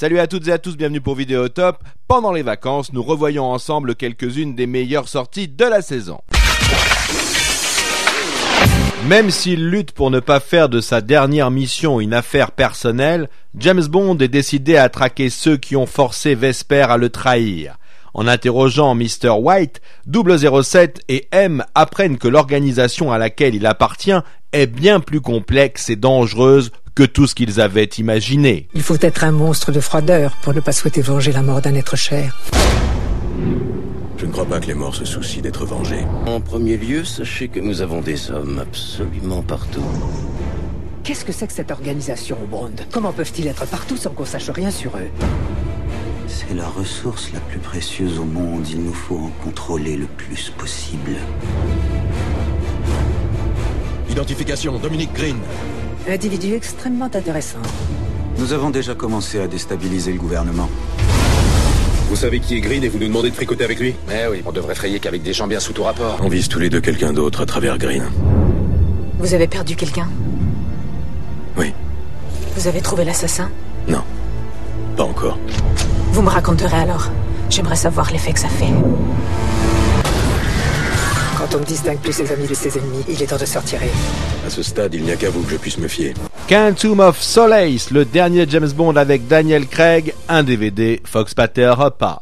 Salut à toutes et à tous, bienvenue pour Vidéo Top. Pendant les vacances, nous revoyons ensemble quelques-unes des meilleures sorties de la saison. Même s'il lutte pour ne pas faire de sa dernière mission une affaire personnelle, James Bond est décidé à traquer ceux qui ont forcé Vesper à le trahir. En interrogeant Mr. White, 007 et M apprennent que l'organisation à laquelle il appartient est bien plus complexe et dangereuse que tout ce qu'ils avaient imaginé. Il faut être un monstre de froideur pour ne pas souhaiter venger la mort d'un être cher. Je ne crois pas que les morts se soucient d'être vengés. En premier lieu, sachez que nous avons des hommes absolument partout. Qu'est-ce que c'est que cette organisation, Bond? Comment peuvent-ils être partout sans qu'on sache rien sur eux? C'est la ressource la plus précieuse au monde. Il nous faut en contrôler le plus possible. Identification, Dominique Green. Individu extrêmement intéressant. Nous avons déjà commencé à déstabiliser le gouvernement. Vous savez qui est Green et vous nous demandez de fricoter avec lui Eh oui, on devrait frayer qu'avec des gens bien sous tout rapport. On vise tous les deux quelqu'un d'autre à travers Green. Vous avez perdu quelqu'un Oui. Vous avez trouvé l'assassin Non. Pas encore. Vous me raconterez alors. J'aimerais savoir l'effet que ça fait. On ne distingue plus ses amis de ses ennemis, il est temps de se retirer. À ce stade, il n'y a qu'à vous que je puisse me fier. Quantum of Solace, le dernier James Bond avec Daniel Craig, un DVD Fox Pater repas.